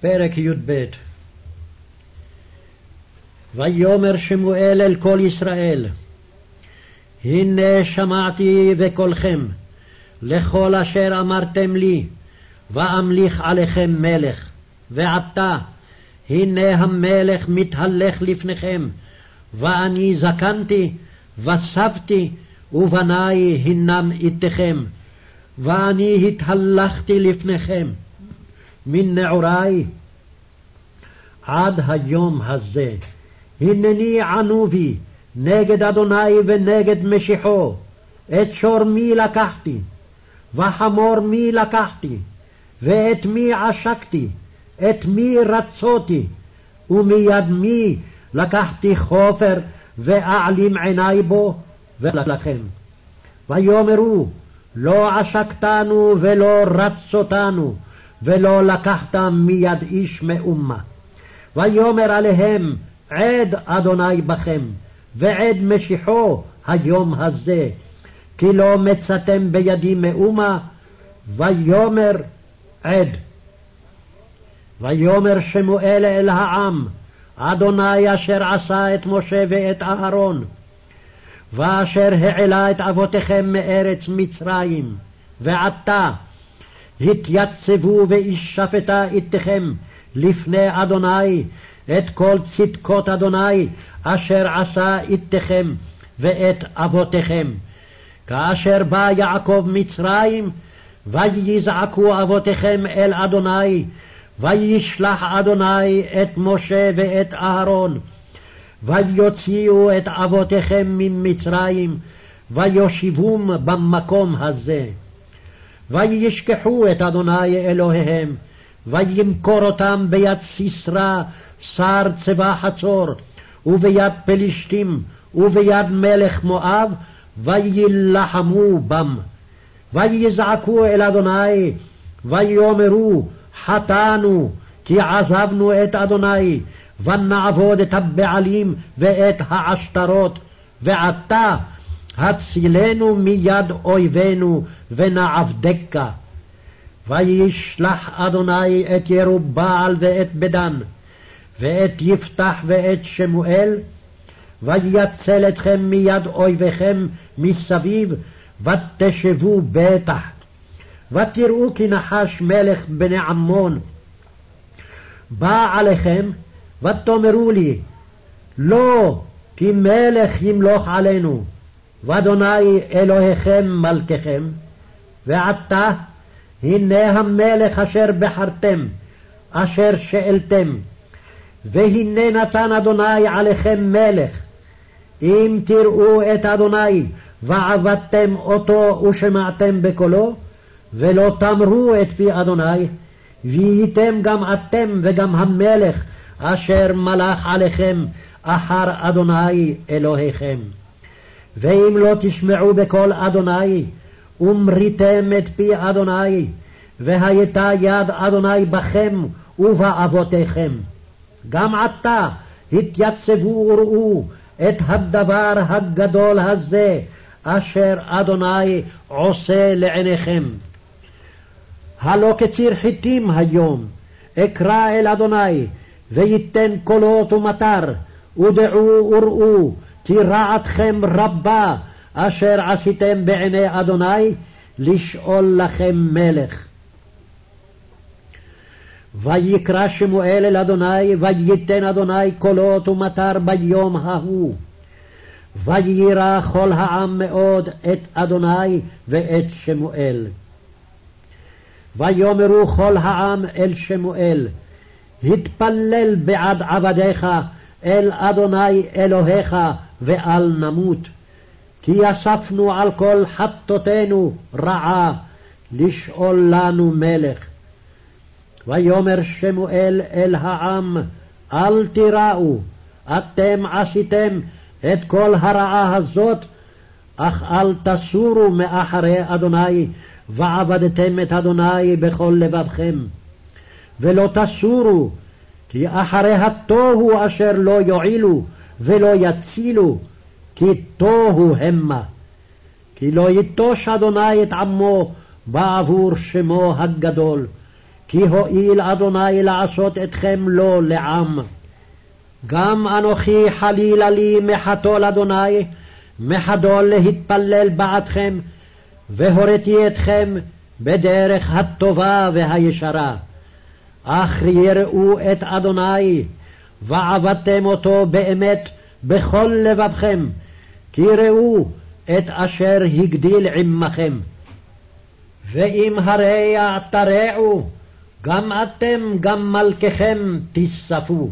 פרק י"ב. ויאמר שמואל אל כל ישראל הנה שמעתי בקולכם לכל אשר אמרתם לי ואמליך עליכם מלך ועתה הנה המלך מתהלך לפניכם ואני זקנתי וסבתי ובניי הנם איתכם ואני התהלכתי לפניכם מנעורי עד היום הזה. הנני ענובי נגד אדוני ונגד משיחו, את שור מי לקחתי, וחמור מי לקחתי, ואת מי עשקתי, את מי רצותי, ומיד מי לקחתי חופר ואעלים עיני בו, ולכם. ויאמרו לא עשקתנו ולא רצותנו, ולא לקחת מיד איש מאומה. ויאמר עליהם עד אדוני בכם, ועד משיחו היום הזה, כי לא מצאתם בידי מאומה, ויאמר עד. ויאמר שמואל אל העם, אדוני אשר עשה את משה ואת אהרון, ואשר העלה את אבותיכם מארץ מצרים, ועתה התייצבו וישפטה איתכם לפני אדוני את כל צדקות אדוני אשר עשה איתכם ואת אבותיכם. כאשר בא יעקב מצרים, ויזעקו אבותיכם אל אדוני, וישלח אדוני את משה ואת אהרון, ויוציאו את אבותיכם ממצרים, ויושיבום במקום הזה. וישכחו את אדוני אלוהיהם, וימכור אותם ביד סיסרא שר צבא חצור, וביד פלישתים, וביד מלך מואב, ויילחמו בם. ויזעקו אל אדוני, ויאמרו, חטאנו, כי עזבנו את אדוני, ונעבוד את הבעלים ואת העשתרות, ועתה הצילנו מיד אויבינו, ונעבדקה. וישלח אדוני את ירובעל ואת בדן, ואת יפתח ואת שמואל, ויצל אתכם מיד אויביכם מסביב, ותשבו בטח. ותראו כי נחש מלך בני עמון בא עליכם, ותאמרו לי, לא, כי מלך ימלוך עלינו, ואדוני אלוהיכם מלככם, ועתה הנה המלך אשר בחרתם, אשר שאלתם, והנה נתן אדוני עליכם מלך. אם תראו את אדוני ועבדתם אותו ושמעתם בקולו, ולא תמרו את פי אדוני, והייתם גם אתם וגם המלך אשר מלך עליכם אחר אדוני אלוהיכם. ואם לא תשמעו בקול אדוני, ומריתם את פי אדוני, והייתה יד אדוני בכם ובאבותיכם. גם עתה התייצבו וראו את הדבר הגדול הזה, אשר אדוני עושה לעיניכם. הלא כציר חיטים היום, אקרא אל אדוני, ויתן קולות ומטר, ודעו וראו, כי רעתכם רבה, אשר עשיתם בעיני אדוני, לשאול לכם מלך. ויקרא שמואל אל אדוני, וייתן אדוני קולות ומטר ביום ההוא. ויירא כל העם מאוד את אדוני ואת שמואל. ויאמרו כל העם אל שמואל, התפלל בעד עבדיך אל אדוני אלוהיך, ואל נמות. כי אספנו על כל חטאותינו רעה, לשאול לנו מלך. ויאמר שמואל אל העם, אל תיראו, אתם עשיתם את כל הרעה הזאת, אך אל תסורו מאחרי אדוני, ועבדתם את אדוני בכל לבבכם. ולא תסורו, כי אחרי התוהו אשר לא יועילו ולא יצילו, כי תוהו המה. כי לא יטוש אדוני את עמו בעבור שמו הגדול, כי הואיל אדוני לעשות אתכם לו לעם. גם אנוכי חלילה לי מחתול אדוני, מחדול להתפלל בעדכם, והוריתי אתכם בדרך הטובה והישרה. אך יראו את אדוני, ועבדתם אותו באמת בכל לבבכם, כי ראו את אשר הגדיל עמכם. ואם הרע תרעו, גם אתם, גם מלככם תספו.